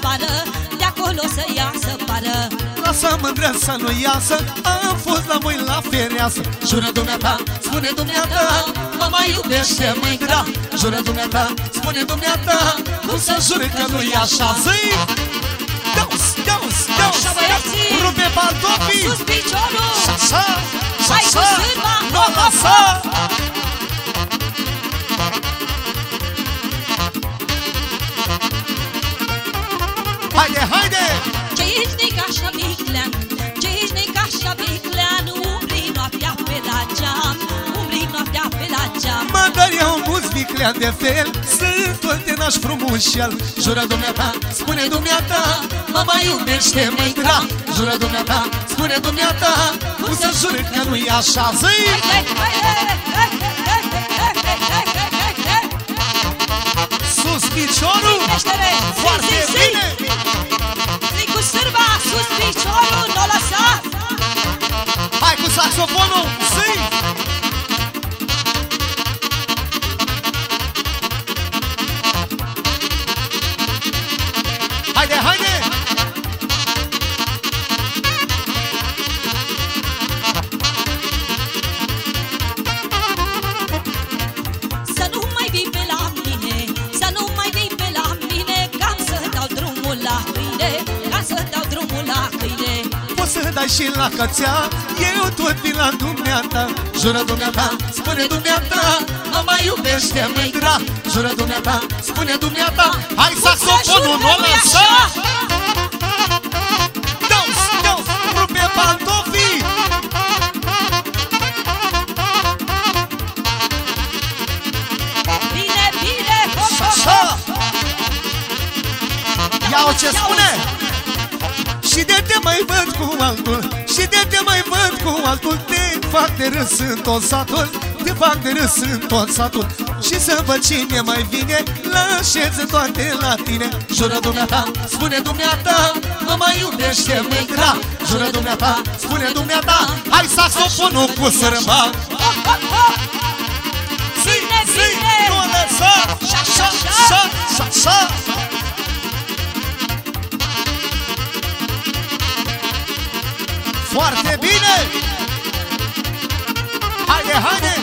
pară Lasă mândră să nu iasă Am fost la voi la fereastră. Jură dumneata, spune dumneata Mă mai iubește mândra Jură dumneata, spune dumneata Cum să jure că nu e așa. Zi! Daus, daus, daus Așa, băieții! Rupe pantofii Sus piciorul! Și așa, și Hai cu așa! sârma! Nu lăsa Haide, haide! Ce ești nec așa biclean Ce ești nec așa biclean Umbri noaptea pe la geam Umbri noaptea pe la geam Mă, dar eu mulți viclean de fel Sunt tot de naș frumos și al Jură dumneata, spune dumneata Mă mai iubește mândra Jură dumneata, spune dumneata Cum să jure că nu e așa Zi! Haide, haide, haide, haide, haide, haide, haide. Sus piciorul! Creștere! Foarte Zi, zi, zi. bine! Haide, haide! Să nu mai vii pe la mine Să nu mai vii pe la mine Cam să dau drumul la câine Cam să dau drumul la câine Poți să dai și la cățea Eu tot vin la dumneata. Jură dumneata, spune dumneata Mă mai iubește mândra. Jură dumneata, spune dumneata Hai saxofonul, nu o lăsa Daus, daus, rupe pantofii! Bine, bine, hop, Și hop, așa. hop. Ia-o ce spune Și de te mai văd cu altul Și de te mai văd cu altul. Te fac de râs în tot satul Te fac de râs în tot satul. Și să văd cine mai vine La șeță toate la tine. Jură dumneata, spune dumneata Mă mai iubește mândra Jură dumneata, spune dumneata Hai saxofonul cu sărma Foarte bine! Haide, haide!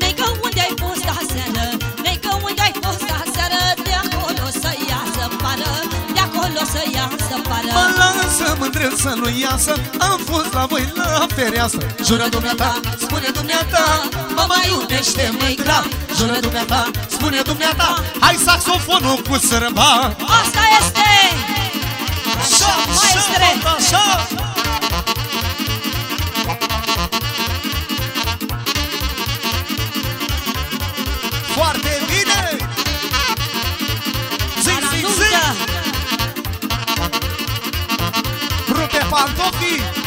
Neică unde ai fost aseară? Neică unde ai fost aseară? De acolo să iasă pară De acolo să iasă pară. Mă lasă mândră să nu iasă. Am fost la voi la fereastră Jură dumneata, spune dumneata Mă mai iubește mândra Jură dumneata, spune dumneata Hai saxofonul cu sărba Asta este! Așa, Maestre! așa, așa Foarte zi,